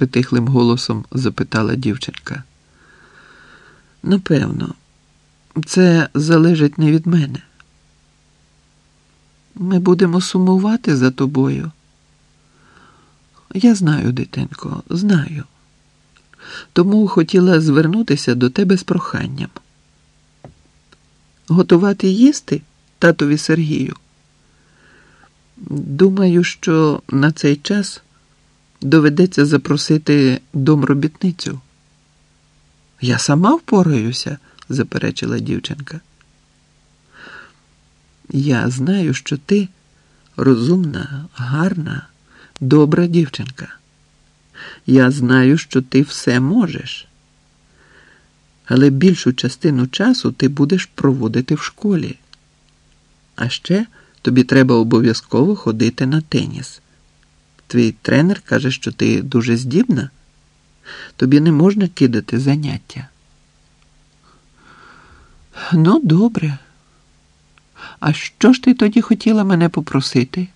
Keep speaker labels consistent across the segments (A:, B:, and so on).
A: притихлим голосом запитала дівчинка. Напевно, це залежить не від мене. Ми будемо сумувати за тобою. Я знаю, дитинко, знаю. Тому хотіла звернутися до тебе з проханням. Готувати їсти татові Сергію. Думаю, що на цей час доведеться запросити домробітницю. Я сама впораюся, заперечила дівчинка. Я знаю, що ти розумна, гарна, добра дівчинка. Я знаю, що ти все можеш. Але більшу частину часу ти будеш проводити в школі. А ще тобі треба обов'язково ходити на теніс. Твій тренер каже, що ти дуже здібна. Тобі не можна кидати заняття. Ну, добре. А що ж ти тоді хотіла мене попросити?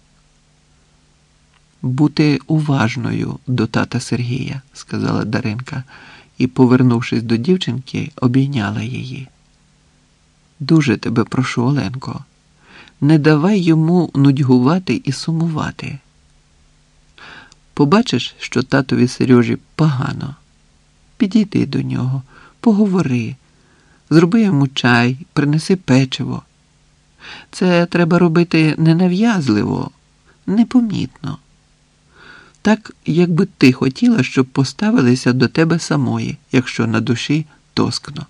A: Бути уважною до тата Сергія, сказала Даринка і, повернувшись до дівчинки, обійняла її. Дуже тебе прошу, Оленко, не давай йому нудьгувати і сумувати. Побачиш, що татові Сережі погано. Підійди до нього, поговори, зроби йому чай, принеси печиво. Це треба робити ненав'язливо, непомітно. Так, якби ти хотіла, щоб поставилися до тебе самої, якщо на душі тоскно.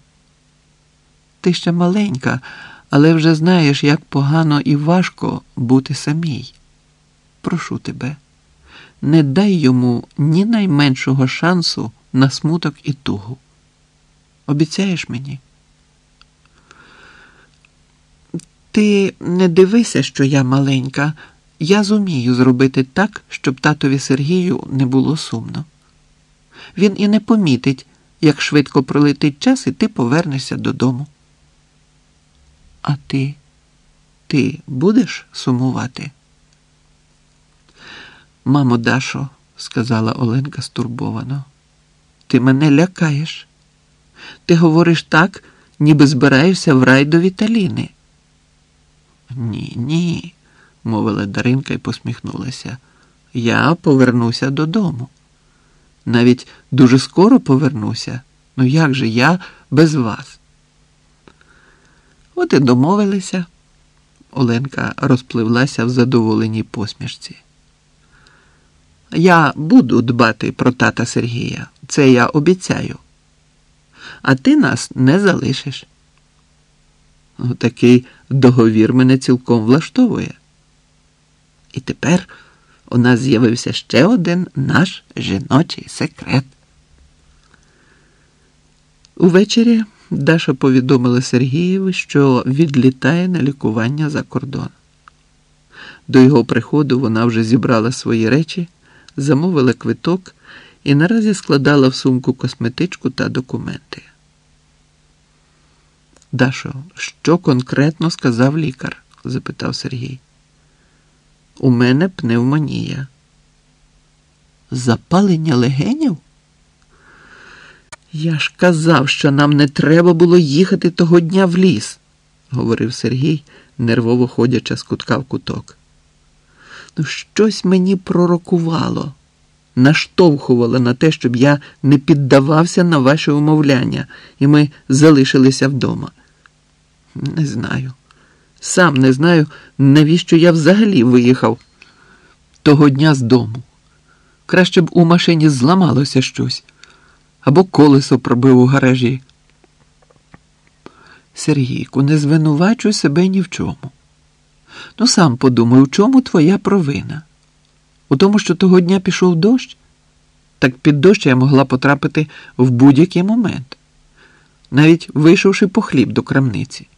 A: Ти ще маленька, але вже знаєш, як погано і важко бути самій. Прошу тебе, не дай йому ні найменшого шансу на смуток і тугу. Обіцяєш мені? Ти не дивися, що я маленька. Я зумію зробити так, щоб татові Сергію не було сумно. Він і не помітить, як швидко пролетить час, і ти повернешся додому. А ти, ти будеш сумувати? Мамо, Дашо, сказала Оленка стурбовано, ти мене лякаєш. Ти говориш так, ніби збираєшся в рай до Віталіни. Ні, ні, мовила Даринка і посміхнулася. Я повернуся додому. Навіть дуже скоро повернуся. Ну як же я без вас? От і домовилися. Оленка розпливлася в задоволеній посмішці. Я буду дбати про тата Сергія, це я обіцяю. А ти нас не залишиш. Такий договір мене цілком влаштовує. І тепер у нас з'явився ще один наш жіночий секрет. Увечері Даша повідомила Сергієві, що відлітає на лікування за кордон. До його приходу вона вже зібрала свої речі, замовила квиток і наразі складала в сумку косметичку та документи. Дашо, що конкретно сказав лікар? запитав Сергій. У мене пневмонія. Запалення легенів? Я ж казав, що нам не треба було їхати того дня в ліс, говорив Сергій, нервово ходячи з кутка в куток. Щось мені пророкувало, наштовхувало на те, щоб я не піддавався на ваше умовляння, і ми залишилися вдома. Не знаю. Сам не знаю, навіщо я взагалі виїхав того дня з дому. Краще б у машині зламалося щось або колесо пробив у гаражі. Сергійку, не звинувачуй себе ні в чому. Ну, сам подумай, у чому твоя провина? У тому, що того дня пішов дощ? Так під дощ я могла потрапити в будь-який момент, навіть вийшовши по хліб до крамниці.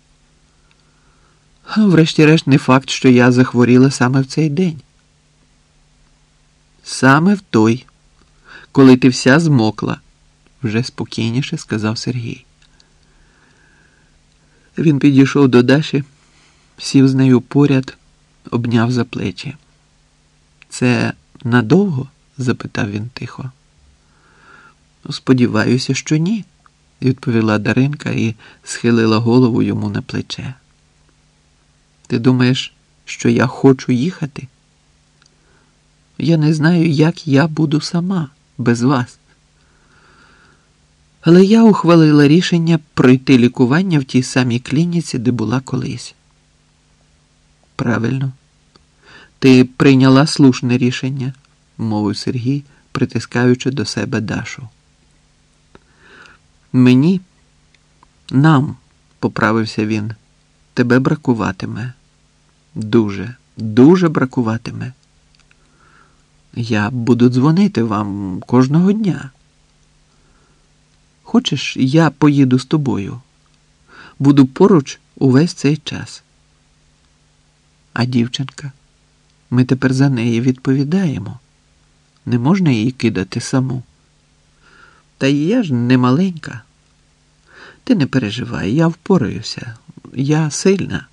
A: Врешті-решт, не факт, що я захворіла саме в цей день. Саме в той, коли ти вся змокла, вже спокійніше сказав Сергій. Він підійшов до Даші, сів з нею поряд, обняв за плечі. Це надовго? запитав він тихо. Сподіваюся, що ні, відповіла Даринка і схилила голову йому на плече. Ти думаєш, що я хочу їхати? Я не знаю, як я буду сама без вас. Але я ухвалила рішення пройти лікування в тій самій клініці, де була колись. Правильно, ти прийняла слушне рішення, мовив Сергій, притискаючи до себе Дашу. Мені, нам, поправився він, тебе бракуватиме. Дуже, дуже бракуватиме. Я буду дзвонити вам кожного дня. Хочеш, я поїду з тобою. Буду поруч увесь цей час. А дівчинка, ми тепер за неї відповідаємо. Не можна її кидати саму. Та я ж не маленька. Ти не переживай, я впораюся, я сильна.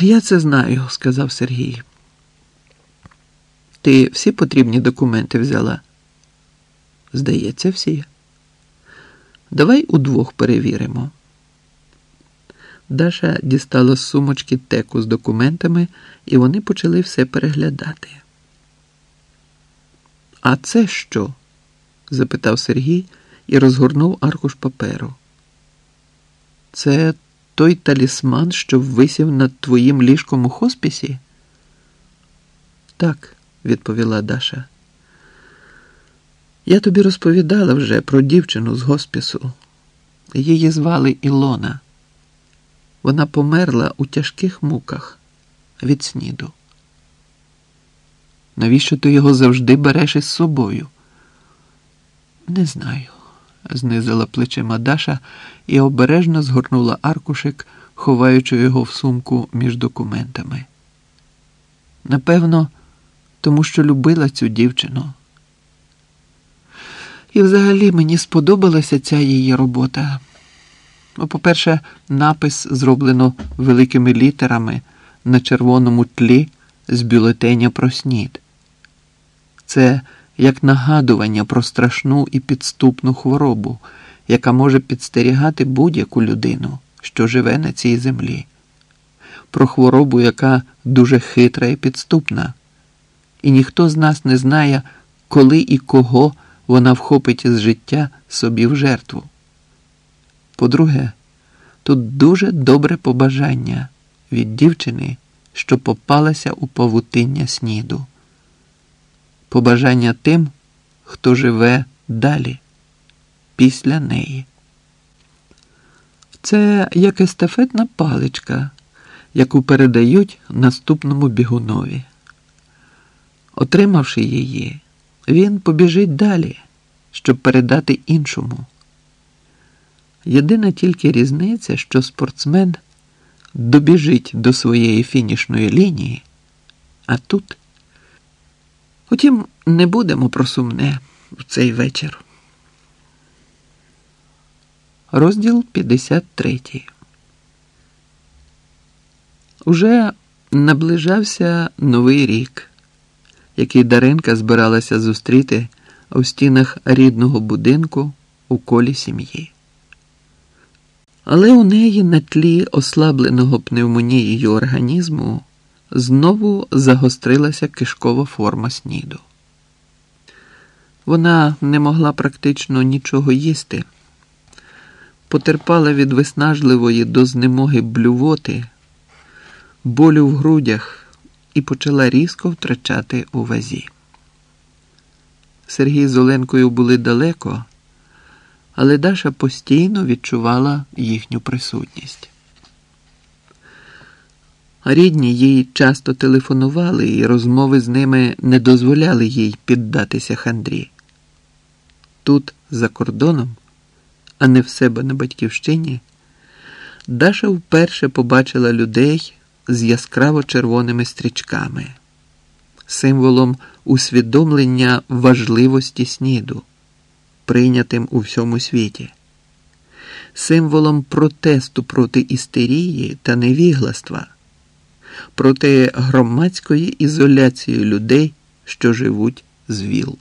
A: Я це знаю, сказав Сергій. Ти всі потрібні документи взяла? Здається, всі. Давай удвох перевіримо. Даша дістала з сумочки теку з документами, і вони почали все переглядати. А це що? запитав Сергій і розгорнув аркуш паперу. Це той талісман, що висів над твоїм ліжком у хоспісі? Так, відповіла Даша. Я тобі розповідала вже про дівчину з госпісу. Її звали Ілона. Вона померла у тяжких муках від сніду. Навіщо ти його завжди береш із собою? Не знаю, знизила плечима Даша і обережно згорнула аркушик, ховаючи його в сумку між документами. Напевно, тому що любила цю дівчину. І взагалі мені сподобалася ця її робота. Ну, По-перше, напис зроблено великими літерами на червоному тлі з бюлетеня про снід. Це як нагадування про страшну і підступну хворобу, яка може підстерігати будь-яку людину, що живе на цій землі, про хворобу, яка дуже хитра і підступна, і ніхто з нас не знає, коли і кого вона вхопить із життя собі в жертву. По-друге, тут дуже добре побажання від дівчини, що попалася у павутиння сніду. Побажання тим, хто живе далі, після неї. Це як естафетна паличка, яку передають наступному бігунові. Отримавши її, він побіжить далі, щоб передати іншому. Єдина тільки різниця, що спортсмен добіжить до своєї фінішної лінії, а тут. Утім, не будемо про сумне в цей вечір. Розділ 53 Уже наближався новий рік, який Даринка збиралася зустріти у стінах рідного будинку у колі сім'ї. Але у неї на тлі ослабленого пневмонією організму знову загострилася кишкова форма сніду. Вона не могла практично нічого їсти, потерпала від виснажливої до знемоги блювоти, болю в грудях і почала різко втрачати у вазі. Сергій з Оленкою були далеко, але Даша постійно відчувала їхню присутність. Рідні їй часто телефонували, і розмови з ними не дозволяли їй піддатися хандрі. Тут, за кордоном, а не в себе на батьківщині, Даша вперше побачила людей з яскраво червоними стрічками, символом усвідомлення важливості сніду, прийнятим у всьому світі, символом протесту проти істерії та невігластва проти громадської ізоляції людей, що живуть з ВІЛ.